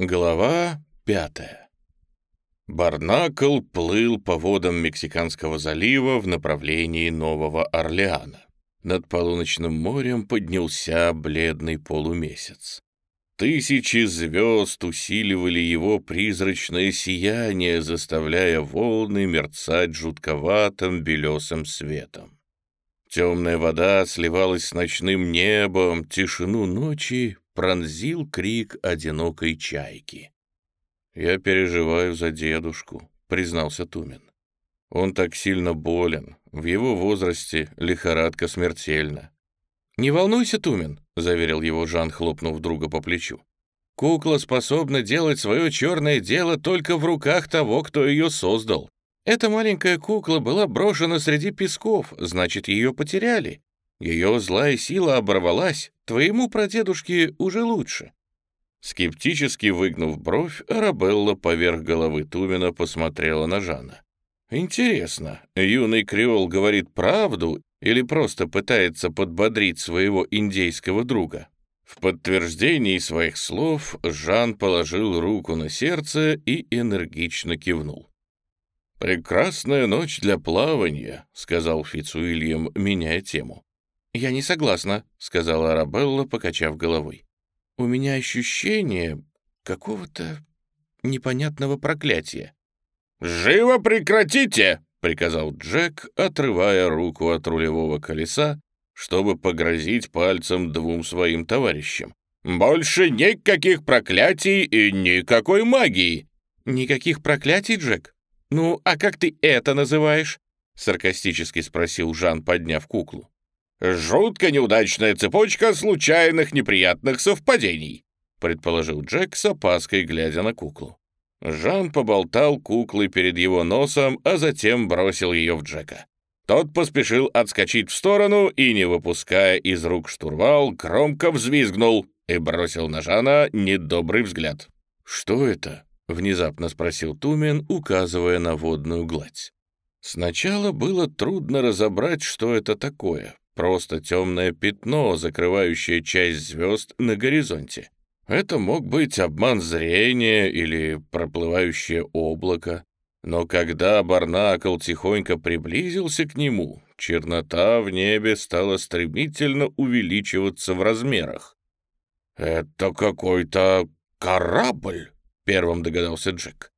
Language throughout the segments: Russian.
Глава пятая. Барнакл плыл по водам Мексиканского залива в направлении Нового Орлеана. Над полуночным морем поднялся бледный полумесяц. Тысячи звезд усиливали его призрачное сияние, заставляя волны мерцать жутковатым белесым светом. Темная вода сливалась с ночным небом, тишину ночи пронзил крик одинокой чайки. «Я переживаю за дедушку», — признался Тумен. «Он так сильно болен, в его возрасте лихорадка смертельна». «Не волнуйся, Тумен», — заверил его Жан, хлопнув друга по плечу. «Кукла способна делать свое черное дело только в руках того, кто ее создал. Эта маленькая кукла была брошена среди песков, значит, ее потеряли. Ее злая сила оборвалась, твоему прадедушке уже лучше». Скептически выгнув бровь, Арабелла поверх головы Тумина посмотрела на Жана. «Интересно, юный креол говорит правду или просто пытается подбодрить своего индейского друга?» В подтверждении своих слов Жан положил руку на сердце и энергично кивнул. «Прекрасная ночь для плавания», — сказал Фицуильям, меняя тему. «Я не согласна», — сказала Арабелла, покачав головой. «У меня ощущение какого-то непонятного проклятия». «Живо прекратите!» — приказал Джек, отрывая руку от рулевого колеса, чтобы погрозить пальцем двум своим товарищам. «Больше никаких проклятий и никакой магии!» «Никаких проклятий, Джек? Ну, а как ты это называешь?» — саркастически спросил Жан, подняв куклу. «Жутко неудачная цепочка случайных неприятных совпадений», предположил Джек с опаской, глядя на куклу. Жан поболтал куклой перед его носом, а затем бросил ее в Джека. Тот поспешил отскочить в сторону и, не выпуская из рук штурвал, громко взвизгнул и бросил на Жана недобрый взгляд. «Что это?» — внезапно спросил Тумен, указывая на водную гладь. Сначала было трудно разобрать, что это такое, Просто темное пятно, закрывающее часть звезд на горизонте. Это мог быть обман зрения или проплывающее облако. Но когда Барнакл тихонько приблизился к нему, чернота в небе стала стремительно увеличиваться в размерах. «Это какой-то корабль», — первым догадался Джек.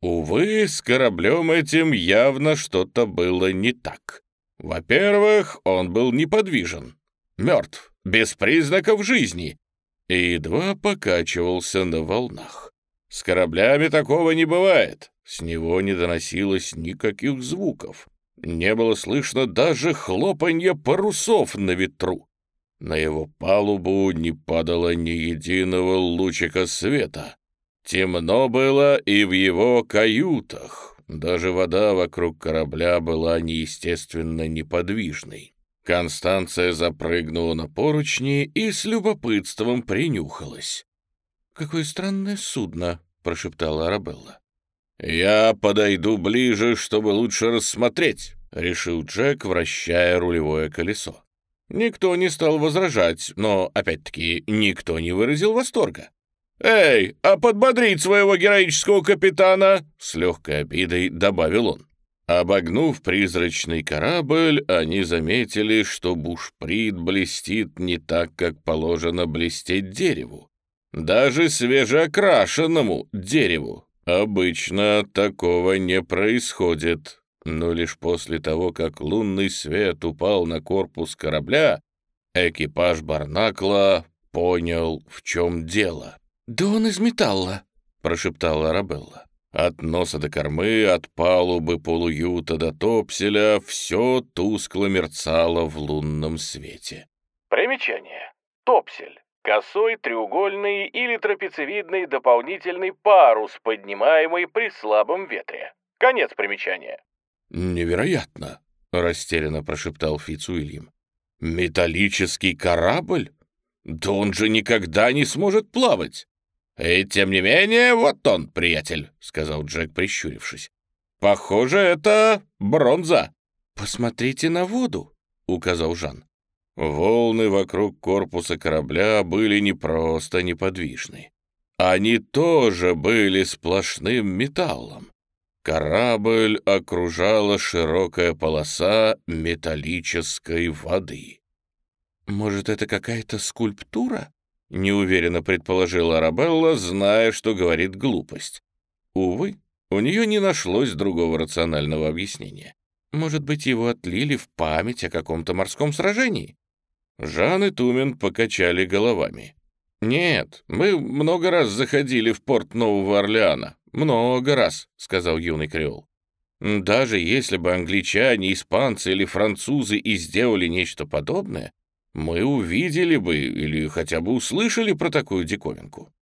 Увы, с кораблем этим явно что-то было не так. Во-первых, он был неподвижен, мертв, без признаков жизни, и едва покачивался на волнах. С кораблями такого не бывает, с него не доносилось никаких звуков. Не было слышно даже хлопанья парусов на ветру. На его палубу не падало ни единого лучика света. Темно было и в его каютах, даже вода вокруг корабля была неестественно неподвижной. Констанция запрыгнула на поручни и с любопытством принюхалась. «Какое странное судно», — прошептала Арабелла. «Я подойду ближе, чтобы лучше рассмотреть», — решил Джек, вращая рулевое колесо. Никто не стал возражать, но, опять-таки, никто не выразил восторга. «Эй, а подбодрить своего героического капитана!» — с легкой обидой добавил он. Обогнув призрачный корабль, они заметили, что бушприт блестит не так, как положено блестеть дереву. Даже свежеокрашенному дереву. Обычно такого не происходит. Но лишь после того, как лунный свет упал на корпус корабля, экипаж Барнакла понял, в чем дело. «Да он из металла», — прошептала Арабелла. От носа до кормы, от палубы полуюта до топселя все тускло мерцало в лунном свете. Примечание. Топсель. Косой, треугольный или трапециевидный дополнительный парус, поднимаемый при слабом ветре. Конец примечания. «Невероятно!» — растерянно прошептал Фицуильям. «Металлический корабль? Да он же никогда не сможет плавать!» «И тем не менее, вот он, приятель», — сказал Джек, прищурившись. «Похоже, это бронза». «Посмотрите на воду», — указал Жан. Волны вокруг корпуса корабля были не просто неподвижны. Они тоже были сплошным металлом. Корабль окружала широкая полоса металлической воды. «Может, это какая-то скульптура?» — неуверенно предположила Арабелла, зная, что говорит глупость. Увы, у нее не нашлось другого рационального объяснения. Может быть, его отлили в память о каком-то морском сражении? Жан и Тумен покачали головами. «Нет, мы много раз заходили в порт Нового Орлеана. Много раз», — сказал юный креол. «Даже если бы англичане, испанцы или французы и сделали нечто подобное, мы увидели бы или хотя бы услышали про такую диковинку».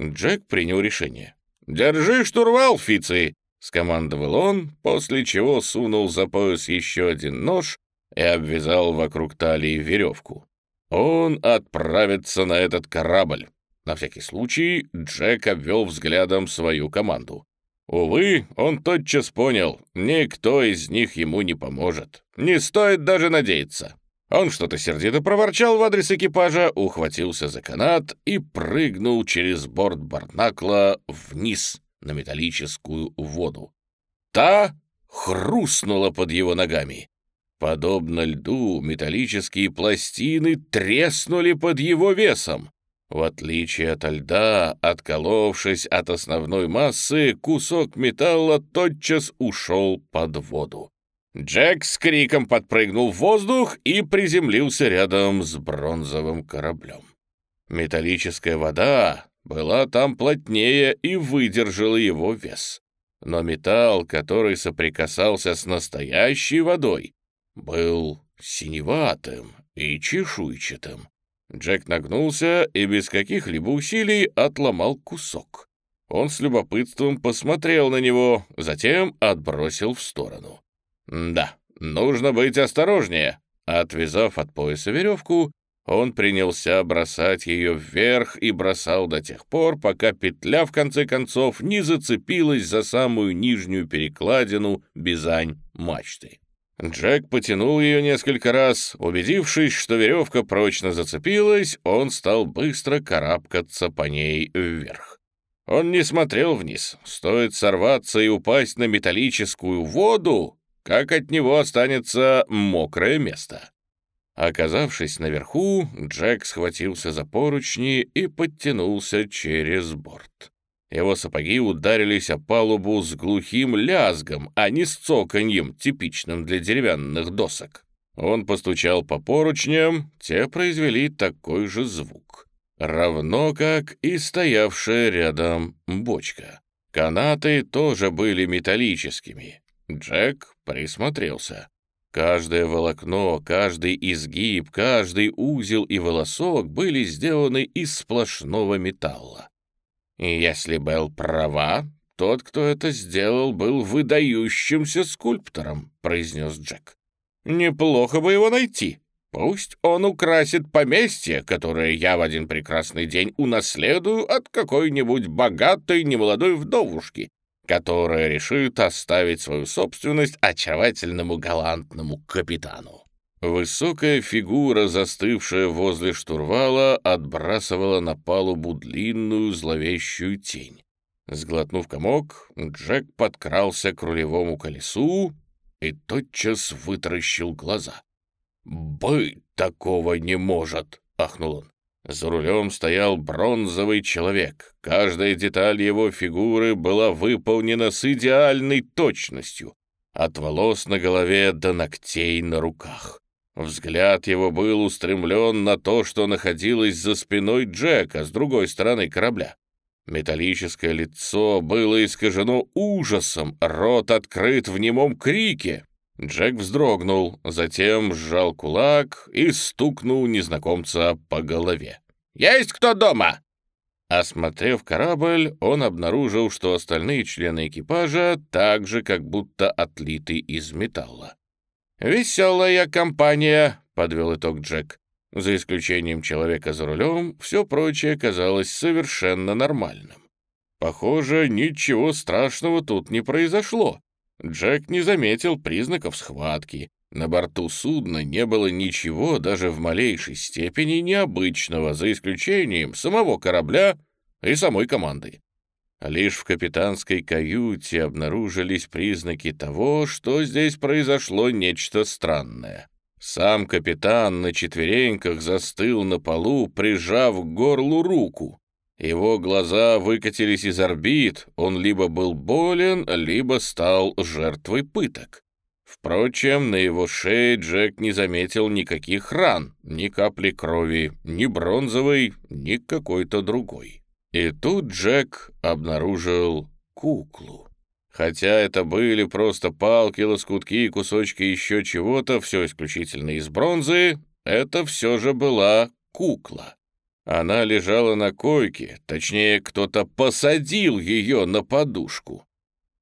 Джек принял решение. «Держи штурвал, Фицы!» — скомандовал он, после чего сунул за пояс еще один нож и обвязал вокруг талии веревку. Он отправится на этот корабль. На всякий случай Джек обвел взглядом свою команду. Увы, он тотчас понял, никто из них ему не поможет. Не стоит даже надеяться. Он что-то сердито проворчал в адрес экипажа, ухватился за канат и прыгнул через борт Барнакла вниз на металлическую воду. Та хрустнула под его ногами. Подобно льду, металлические пластины треснули под его весом. В отличие от льда, отколовшись от основной массы, кусок металла тотчас ушел под воду. Джек с криком подпрыгнул в воздух и приземлился рядом с бронзовым кораблем. Металлическая вода была там плотнее и выдержала его вес. Но металл, который соприкасался с настоящей водой, был синеватым и чешуйчатым. Джек нагнулся и без каких-либо усилий отломал кусок. Он с любопытством посмотрел на него, затем отбросил в сторону. «Да, нужно быть осторожнее». Отвязав от пояса веревку, он принялся бросать ее вверх и бросал до тех пор, пока петля, в конце концов, не зацепилась за самую нижнюю перекладину бизань мачты. Джек потянул ее несколько раз. Убедившись, что веревка прочно зацепилась, он стал быстро карабкаться по ней вверх. Он не смотрел вниз. Стоит сорваться и упасть на металлическую воду, как от него останется мокрое место. Оказавшись наверху, Джек схватился за поручни и подтянулся через борт. Его сапоги ударились о палубу с глухим лязгом, а не с цоканьем, типичным для деревянных досок. Он постучал по поручням, те произвели такой же звук. Равно как и стоявшая рядом бочка. Канаты тоже были металлическими. Джек присмотрелся. Каждое волокно, каждый изгиб, каждый узел и волосок были сделаны из сплошного металла. И если Белл права, тот, кто это сделал, был выдающимся скульптором, произнес Джек. Неплохо бы его найти. Пусть он украсит поместье, которое я в один прекрасный день унаследую от какой-нибудь богатой немолодой вдовушки, которая решит оставить свою собственность очаровательному галантному капитану. Высокая фигура, застывшая возле штурвала, отбрасывала на палубу длинную зловещую тень. Сглотнув комок, Джек подкрался к рулевому колесу и тотчас вытаращил глаза. «Быть такого не может!» — ахнул он. За рулем стоял бронзовый человек. Каждая деталь его фигуры была выполнена с идеальной точностью, от волос на голове до ногтей на руках. Взгляд его был устремлен на то, что находилось за спиной Джека с другой стороны корабля. Металлическое лицо было искажено ужасом, рот открыт в немом крике. Джек вздрогнул, затем сжал кулак и стукнул незнакомца по голове. «Есть кто дома?» Осмотрев корабль, он обнаружил, что остальные члены экипажа так же, как будто отлиты из металла. «Веселая компания», — подвел итог Джек. За исключением человека за рулем, все прочее казалось совершенно нормальным. Похоже, ничего страшного тут не произошло. Джек не заметил признаков схватки. На борту судна не было ничего даже в малейшей степени необычного, за исключением самого корабля и самой командой. Лишь в капитанской каюте обнаружились признаки того, что здесь произошло нечто странное. Сам капитан на четвереньках застыл на полу, прижав к горлу руку. Его глаза выкатились из орбит, он либо был болен, либо стал жертвой пыток. Впрочем, на его шее Джек не заметил никаких ран, ни капли крови, ни бронзовой, ни какой-то другой. И тут Джек обнаружил куклу. Хотя это были просто палки, лоскутки и кусочки еще чего-то, все исключительно из бронзы, это все же была кукла. Она лежала на койке, точнее, кто-то посадил ее на подушку.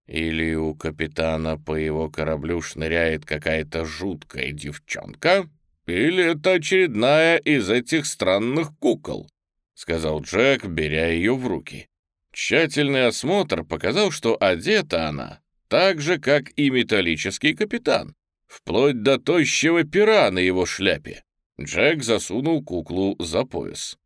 Или у капитана по его кораблю шныряет какая-то жуткая девчонка, или это очередная из этих странных кукол сказал Джек, беря ее в руки. Тщательный осмотр показал, что одета она так же, как и металлический капитан, вплоть до тощего пера на его шляпе. Джек засунул куклу за пояс.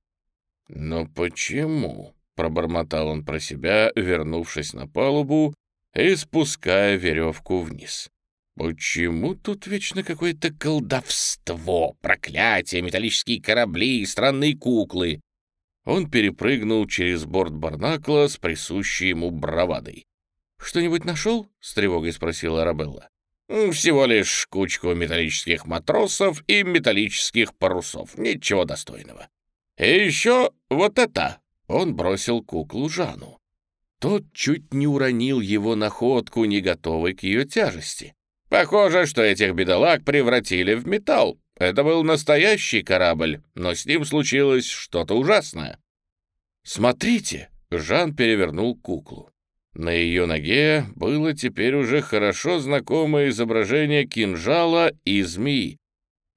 «Но почему?» — пробормотал он про себя, вернувшись на палубу и спуская веревку вниз. «Почему тут вечно какое-то колдовство, проклятие, металлические корабли, странные куклы? Он перепрыгнул через борт Барнакла с присущей ему бравадой. «Что-нибудь нашел?» — с тревогой спросила Арабелла. «Всего лишь кучку металлических матросов и металлических парусов. Ничего достойного. И еще вот это!» — он бросил куклу Жану. Тот чуть не уронил его находку, не готовый к ее тяжести. «Похоже, что этих бедолаг превратили в металл. Это был настоящий корабль, но с ним случилось что-то ужасное. «Смотрите!» — Жан перевернул куклу. На ее ноге было теперь уже хорошо знакомое изображение кинжала и змеи.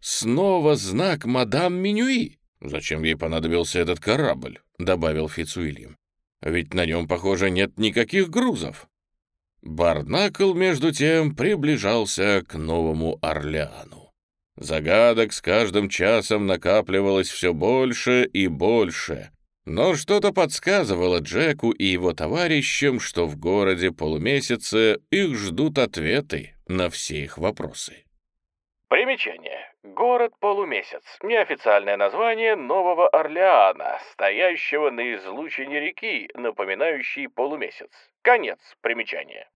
Снова знак мадам Менюи. «Зачем ей понадобился этот корабль?» — добавил Фицуильям. «Ведь на нем, похоже, нет никаких грузов». Барнакл, между тем, приближался к Новому Орлеану. Загадок с каждым часом накапливалось все больше и больше. Но что-то подсказывало Джеку и его товарищам, что в городе полумесяце их ждут ответы на все их вопросы. Примечание. Город Полумесяц. Неофициальное название Нового Орлеана, стоящего на излучине реки, напоминающей полумесяц. Конец примечания.